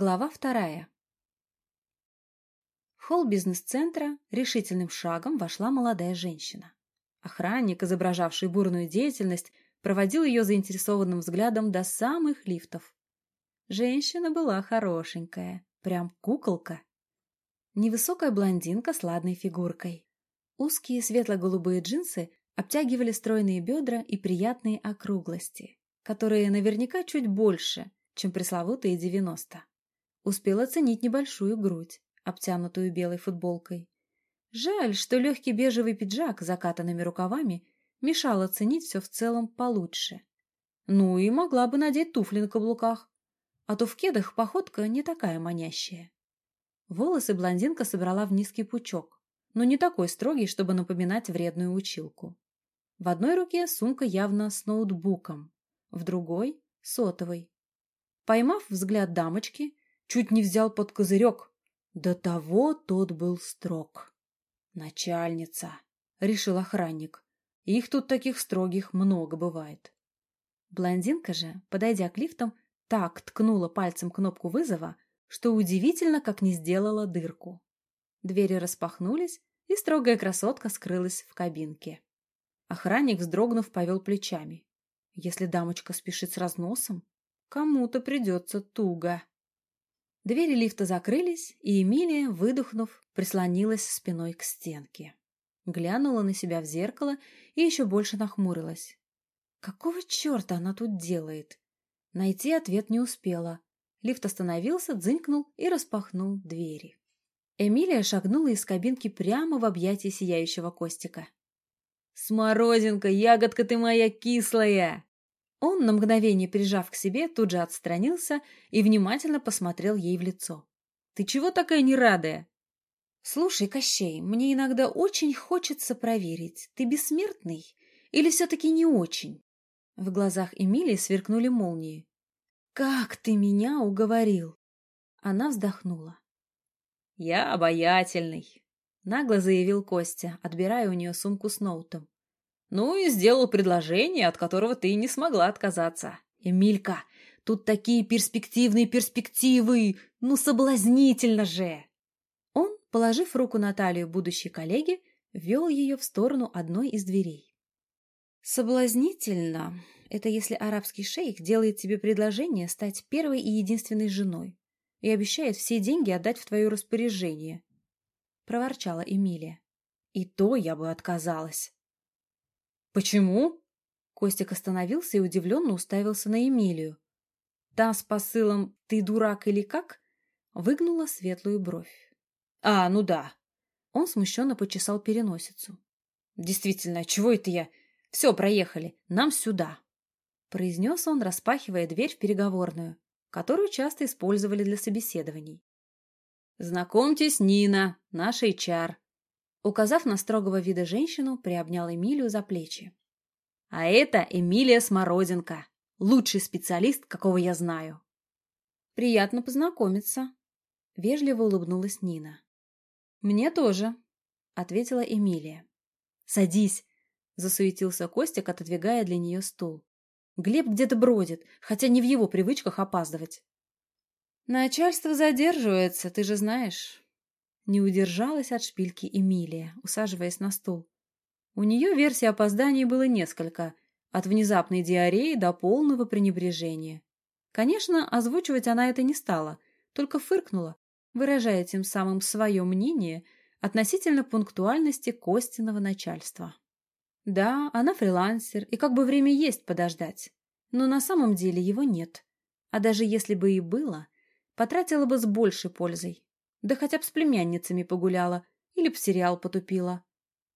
Глава вторая. В холл бизнес-центра решительным шагом вошла молодая женщина. Охранник, изображавший бурную деятельность, проводил ее заинтересованным взглядом до самых лифтов. Женщина была хорошенькая, прям куколка. Невысокая блондинка с ладной фигуркой. Узкие светло-голубые джинсы обтягивали стройные бедра и приятные округлости, которые наверняка чуть больше, чем пресловутые девяносто. Успел оценить небольшую грудь, обтянутую белой футболкой. Жаль, что легкий бежевый пиджак с закатанными рукавами мешал оценить все в целом получше. Ну и могла бы надеть туфли на каблуках, а то в кедах походка не такая манящая. Волосы блондинка собрала в низкий пучок, но не такой строгий, чтобы напоминать вредную училку. В одной руке сумка явно с ноутбуком, в другой — сотовой. Поймав взгляд дамочки, чуть не взял под козырек. До того тот был строг. «Начальница», — решил охранник. «Их тут таких строгих много бывает». Блондинка же, подойдя к лифтам, так ткнула пальцем кнопку вызова, что удивительно, как не сделала дырку. Двери распахнулись, и строгая красотка скрылась в кабинке. Охранник, вздрогнув, повел плечами. Если дамочка спешит с разносом, кому-то придется туго. Двери лифта закрылись, и Эмилия, выдохнув, прислонилась спиной к стенке. Глянула на себя в зеркало и еще больше нахмурилась. Какого черта она тут делает? Найти ответ не успела. Лифт остановился, дзынькнул и распахнул двери. Эмилия шагнула из кабинки прямо в объятия сияющего Костика. «Смородинка, ягодка ты моя кислая!» Он, на мгновение прижав к себе, тут же отстранился и внимательно посмотрел ей в лицо. «Ты чего такая нерадая?» «Слушай, Кощей, мне иногда очень хочется проверить, ты бессмертный или все-таки не очень?» В глазах Эмилии сверкнули молнии. «Как ты меня уговорил!» Она вздохнула. «Я обаятельный», — нагло заявил Костя, отбирая у нее сумку с ноутом. «Ну и сделал предложение, от которого ты не смогла отказаться. Эмилька, тут такие перспективные перспективы! Ну, соблазнительно же!» Он, положив руку на талию будущей коллеги, вел ее в сторону одной из дверей. «Соблазнительно — это если арабский шейх делает тебе предложение стать первой и единственной женой и обещает все деньги отдать в твое распоряжение», — проворчала Эмилия. «И то я бы отказалась». «Почему?» Костик остановился и удивленно уставился на Эмилию. Та с посылом «ты дурак или как?» выгнула светлую бровь. «А, ну да». Он смущенно почесал переносицу. «Действительно, чего это я? Все, проехали. Нам сюда!» Произнес он, распахивая дверь в переговорную которую часто использовали для собеседований. «Знакомьтесь, Нина, наша HR», указав на строгого вида женщину, приобнял Эмилию за плечи. «А это Эмилия Смородинка, лучший специалист, какого я знаю». «Приятно познакомиться», — вежливо улыбнулась Нина. «Мне тоже», — ответила Эмилия. «Садись», — засуетился Костик, отодвигая для нее стул. Глеб где-то бродит, хотя не в его привычках опаздывать. Начальство задерживается, ты же знаешь. Не удержалась от шпильки Эмилия, усаживаясь на стул. У нее версий опозданий было несколько, от внезапной диареи до полного пренебрежения. Конечно, озвучивать она это не стала, только фыркнула, выражая тем самым свое мнение относительно пунктуальности Костиного начальства. Да, она фрилансер, и как бы время есть подождать. Но на самом деле его нет. А даже если бы и было, потратила бы с большей пользой. Да хотя бы с племянницами погуляла или б сериал потупила.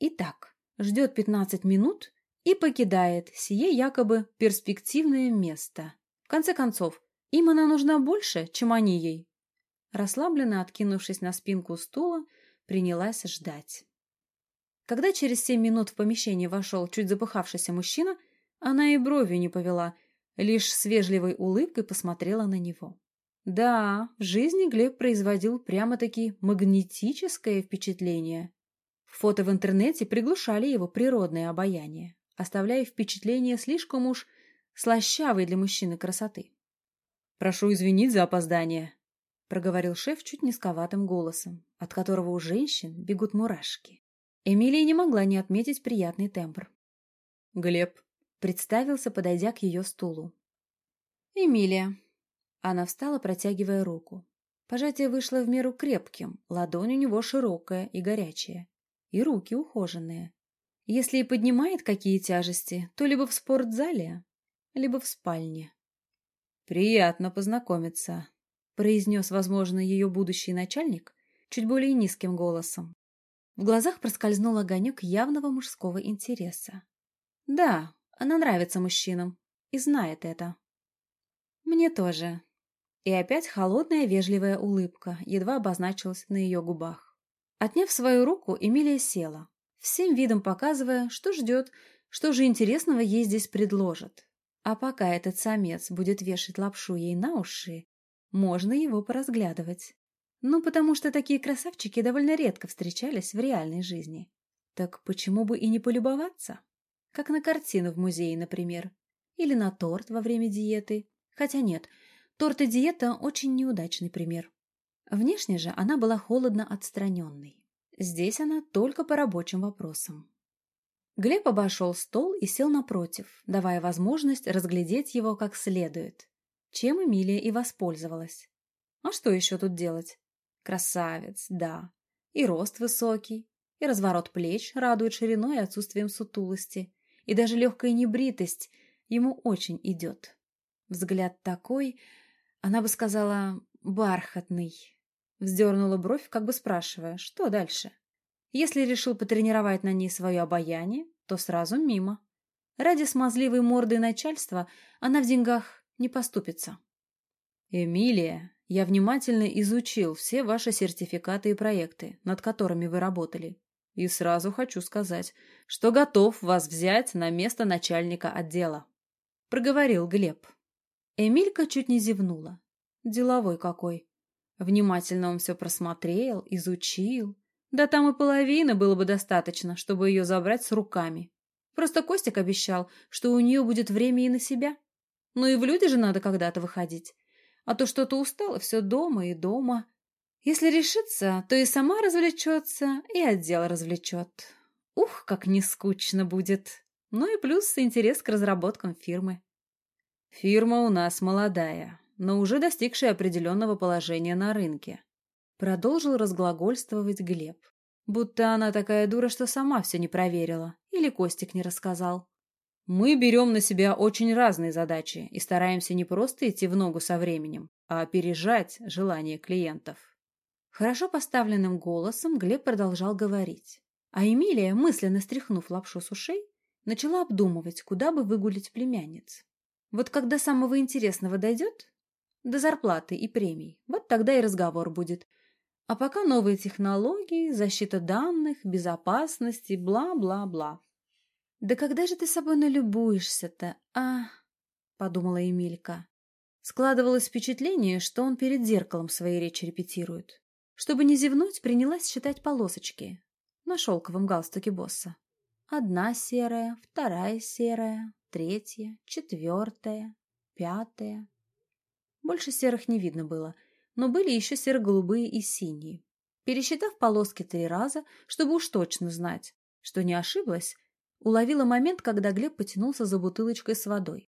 Итак, ждет 15 минут и покидает сие якобы перспективное место. В конце концов, им она нужна больше, чем они ей. Расслабленно откинувшись на спинку стула, принялась ждать. Когда через семь минут в помещение вошел чуть запыхавшийся мужчина, она и бровью не повела, лишь с вежливой улыбкой посмотрела на него. Да, в жизни Глеб производил прямо-таки магнетическое впечатление. Фото в интернете приглушали его природное обаяние, оставляя впечатление слишком уж слащавой для мужчины красоты. «Прошу извинить за опоздание», проговорил шеф чуть низковатым голосом, от которого у женщин бегут мурашки. Эмилия не могла не отметить приятный тембр. «Глеб», — представился, подойдя к ее стулу. «Эмилия». Она встала, протягивая руку. Пожатие вышло в меру крепким, ладонь у него широкая и горячая, и руки ухоженные. Если и поднимает какие тяжести, то либо в спортзале, либо в спальне. «Приятно познакомиться», — произнес, возможно, ее будущий начальник чуть более низким голосом. В глазах проскользнул огонек явного мужского интереса. «Да, она нравится мужчинам и знает это». «Мне тоже», и опять холодная вежливая улыбка едва обозначилась на ее губах. Отняв свою руку, Эмилия села, всем видом показывая, что ждет, что же интересного ей здесь предложат. А пока этот самец будет вешать лапшу ей на уши, можно его поразглядывать. Ну, потому что такие красавчики довольно редко встречались в реальной жизни. Так почему бы и не полюбоваться? Как на картину в музее, например. Или на торт во время диеты. Хотя нет, Торт и диета – очень неудачный пример. Внешне же она была холодно отстраненной. Здесь она только по рабочим вопросам. Глеб обошел стол и сел напротив, давая возможность разглядеть его как следует, чем Эмилия и воспользовалась. А что еще тут делать? Красавец, да. И рост высокий, и разворот плеч радует шириной и отсутствием сутулости, и даже легкая небритость ему очень идет. Взгляд такой, она бы сказала «бархатный». Вздернула бровь, как бы спрашивая, что дальше. Если решил потренировать на ней свое обаяние, то сразу мимо. Ради смазливой морды начальства она в деньгах не поступится. «Эмилия, я внимательно изучил все ваши сертификаты и проекты, над которыми вы работали. И сразу хочу сказать, что готов вас взять на место начальника отдела», — проговорил Глеб. Эмилька чуть не зевнула. Деловой какой. Внимательно он все просмотрел, изучил. Да там и половины было бы достаточно, чтобы ее забрать с руками. Просто Костик обещал, что у нее будет время и на себя. Ну и в люди же надо когда-то выходить. А то что-то устала все дома и дома. Если решится, то и сама развлечется, и отдел развлечет. Ух, как не скучно будет. Ну и плюс интерес к разработкам фирмы. Фирма у нас молодая, но уже достигшая определенного положения на рынке. Продолжил разглагольствовать Глеб. Будто она такая дура, что сама все не проверила. Или Костик не рассказал. Мы берем на себя очень разные задачи и стараемся не просто идти в ногу со временем, а опережать желания клиентов. Хорошо поставленным голосом Глеб продолжал говорить. А Эмилия, мысленно стряхнув лапшу с ушей, начала обдумывать, куда бы выгулить племянниц. Вот когда самого интересного дойдет, до зарплаты и премий, вот тогда и разговор будет. А пока новые технологии, защита данных, безопасность бла-бла-бла. «Да когда же ты собой налюбуешься-то, а?» — подумала Эмилька. Складывалось впечатление, что он перед зеркалом свои речи репетирует. Чтобы не зевнуть, принялась считать полосочки на шелковом галстуке босса. Одна серая, вторая серая, третья, четвертая, пятая. Больше серых не видно было, но были еще серо-голубые и синие. Пересчитав полоски три раза, чтобы уж точно знать, что не ошиблась, уловила момент, когда Глеб потянулся за бутылочкой с водой.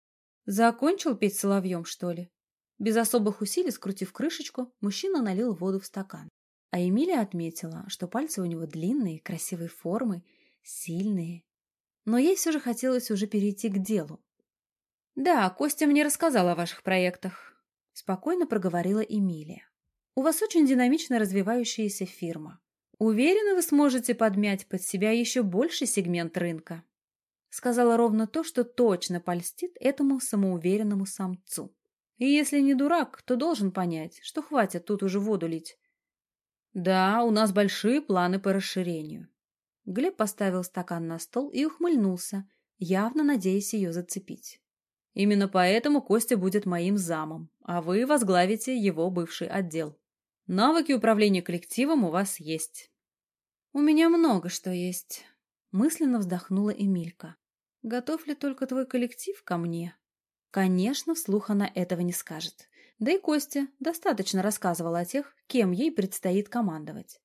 Закончил петь соловьем, что ли? Без особых усилий, скрутив крышечку, мужчина налил воду в стакан. А Эмилия отметила, что пальцы у него длинные, красивой формы, сильные но ей все же хотелось уже перейти к делу. «Да, Костя мне рассказал о ваших проектах», — спокойно проговорила Эмилия. «У вас очень динамично развивающаяся фирма. Уверена, вы сможете подмять под себя еще больший сегмент рынка». Сказала ровно то, что точно польстит этому самоуверенному самцу. И если не дурак, то должен понять, что хватит тут уже воду лить. Да, у нас большие планы по расширению. Глеб поставил стакан на стол и ухмыльнулся, явно надеясь ее зацепить. Именно поэтому Костя будет моим замом, а вы возглавите его бывший отдел. Навыки управления коллективом у вас есть. У меня много что есть, мысленно вздохнула Эмилька. Готов ли только твой коллектив ко мне? Конечно, вслух она этого не скажет. Да и Костя достаточно рассказывал о тех, кем ей предстоит командовать.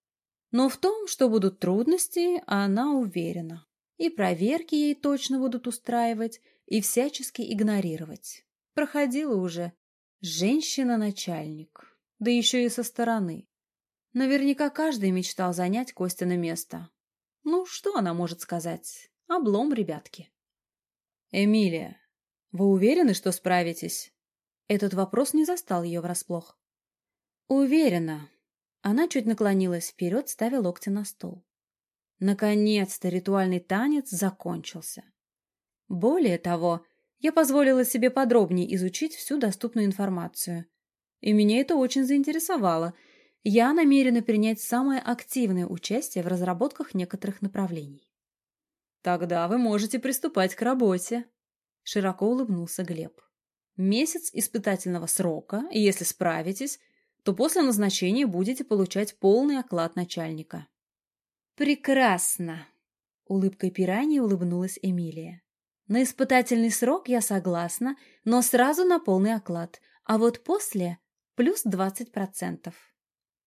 Но в том, что будут трудности, она уверена. И проверки ей точно будут устраивать, и всячески игнорировать. Проходила уже. Женщина-начальник. Да еще и со стороны. Наверняка каждый мечтал занять Костина место. Ну, что она может сказать? Облом, ребятки. «Эмилия, вы уверены, что справитесь?» Этот вопрос не застал ее врасплох. «Уверена». Она чуть наклонилась вперед, ставя локти на стол. Наконец-то ритуальный танец закончился. Более того, я позволила себе подробнее изучить всю доступную информацию. И меня это очень заинтересовало. Я намерена принять самое активное участие в разработках некоторых направлений. «Тогда вы можете приступать к работе», — широко улыбнулся Глеб. «Месяц испытательного срока, и если справитесь, то после назначения будете получать полный оклад начальника». «Прекрасно!» — улыбкой пираньи улыбнулась Эмилия. «На испытательный срок я согласна, но сразу на полный оклад, а вот после — плюс двадцать процентов».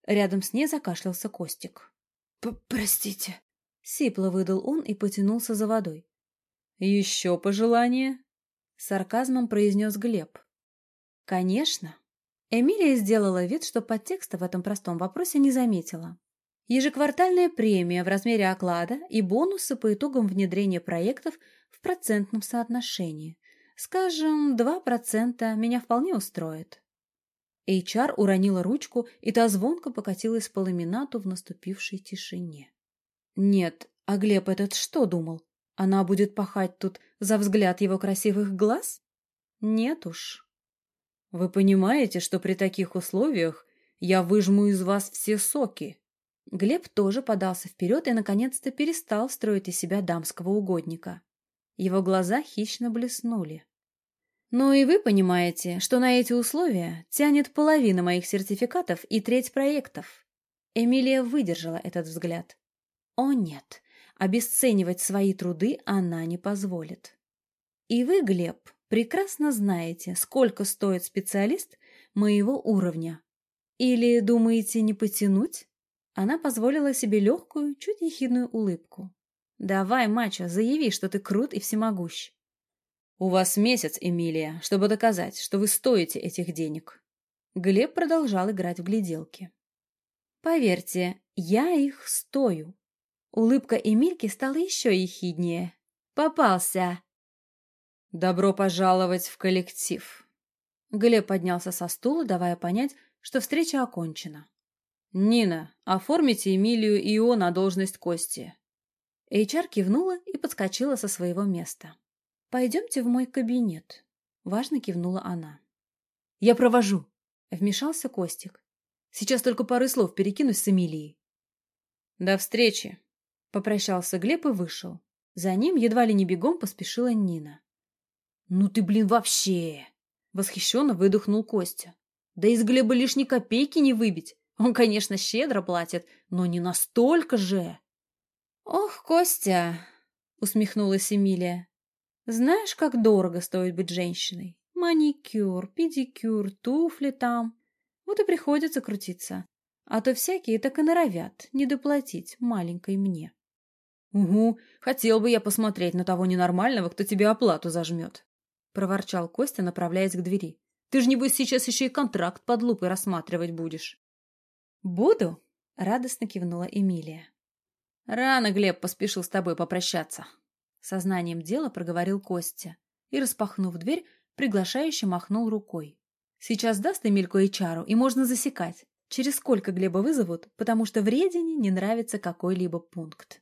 Рядом с ней закашлялся Костик. «Простите», — сипло выдал он и потянулся за водой. «Еще пожелание?» — сарказмом произнес Глеб. «Конечно». Эмилия сделала вид, что подтекста в этом простом вопросе не заметила. Ежеквартальная премия в размере оклада и бонусы по итогам внедрения проектов в процентном соотношении. Скажем, 2% меня вполне устроит. HR уронила ручку, и та звонко покатилась по ламинату в наступившей тишине. Нет, а Глеб этот что думал? Она будет пахать тут за взгляд его красивых глаз? Нет уж. Вы понимаете, что при таких условиях я выжму из вас все соки? Глеб тоже подался вперед и, наконец-то, перестал строить из себя дамского угодника. Его глаза хищно блеснули. «Ну и вы понимаете, что на эти условия тянет половина моих сертификатов и треть проектов». Эмилия выдержала этот взгляд. «О нет, обесценивать свои труды она не позволит». «И вы, Глеб, прекрасно знаете, сколько стоит специалист моего уровня. Или думаете не потянуть?» Она позволила себе легкую, чуть ехидную улыбку. «Давай, мачо, заяви, что ты крут и всемогущ». «У вас месяц, Эмилия, чтобы доказать, что вы стоите этих денег». Глеб продолжал играть в гляделки. «Поверьте, я их стою». Улыбка Эмильки стала еще ехиднее. «Попался!» «Добро пожаловать в коллектив!» Глеб поднялся со стула, давая понять, что встреча окончена. «Нина, оформите Эмилию и Ио на должность Кости». HR кивнула и подскочила со своего места. «Пойдемте в мой кабинет», — важно кивнула она. «Я провожу», — вмешался Костик. «Сейчас только пары слов перекинусь с Эмилией». «До встречи», — попрощался Глеб и вышел. За ним едва ли не бегом поспешила Нина. «Ну ты, блин, вообще!» — восхищенно выдохнул Костя. «Да из Глеба лишней копейки не выбить. Он, конечно, щедро платит, но не настолько же. Ох, Костя, усмехнулась Эмилия. Знаешь, как дорого стоит быть женщиной? Маникюр, педикюр, туфли там. Вот и приходится крутиться. А то всякие так и норовят недоплатить маленькой мне. «Угу, хотел бы я посмотреть на того ненормального, кто тебе оплату зажмет», — проворчал Костя, направляясь к двери. «Ты же, небось, сейчас еще и контракт под лупой рассматривать будешь». «Буду», — радостно кивнула Эмилия. «Рано Глеб поспешил с тобой попрощаться», — сознанием дела проговорил Костя и, распахнув дверь, приглашающе махнул рукой. «Сейчас даст Эмильку Эйчару, и можно засекать, через сколько Глеба вызовут, потому что в Редине не нравится какой-либо пункт».